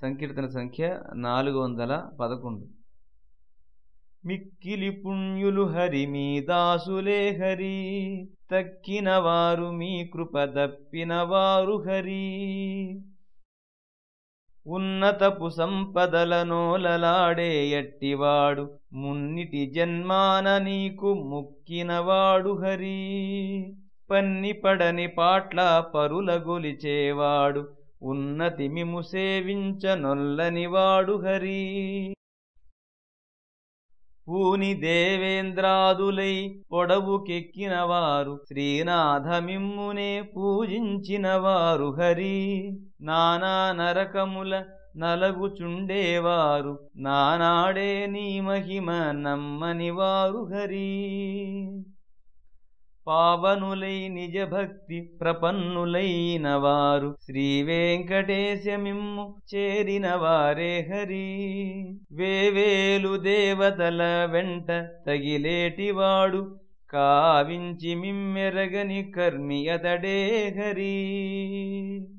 సంకీర్తన సంఖ్య నాలుగు వందల పదకొండు. మిక్కిలి పుణ్యులు హరి మీ దాసులే హరి తక్కిన వారు మీ కృప దప్పిన వారు హరి. ఉన్నతపు సంపదల నోలలాడే ఎట్టివాడు మున్నిటి జన్మాన నీకు ముక్కినవాడు హరి. పన్ని పడని పాట్ల పరుల గొలిచేవాడు ఉన్నతి మిము సేవించనొల్లనివాడు హరి. పూని దేవేంద్రాదులై పొడవుకెక్కినవారు శ్రీనాథమిమ్మునే పూజించినవారు హరి. నానా నరకముల నలగుచుండేవారు నానాడే నీ మహిమ నమ్మనివారు హరి. పావనులై నిజ భక్తి ప్రపన్నులైన వారు శ్రీ వెంకటేశమిమ్ము చేరిన వారే హరి. వేవేలు దేవతల వెంట తగిలేటివాడు. కావించి మిమ్మెరగని కర్మి అతడే హరి.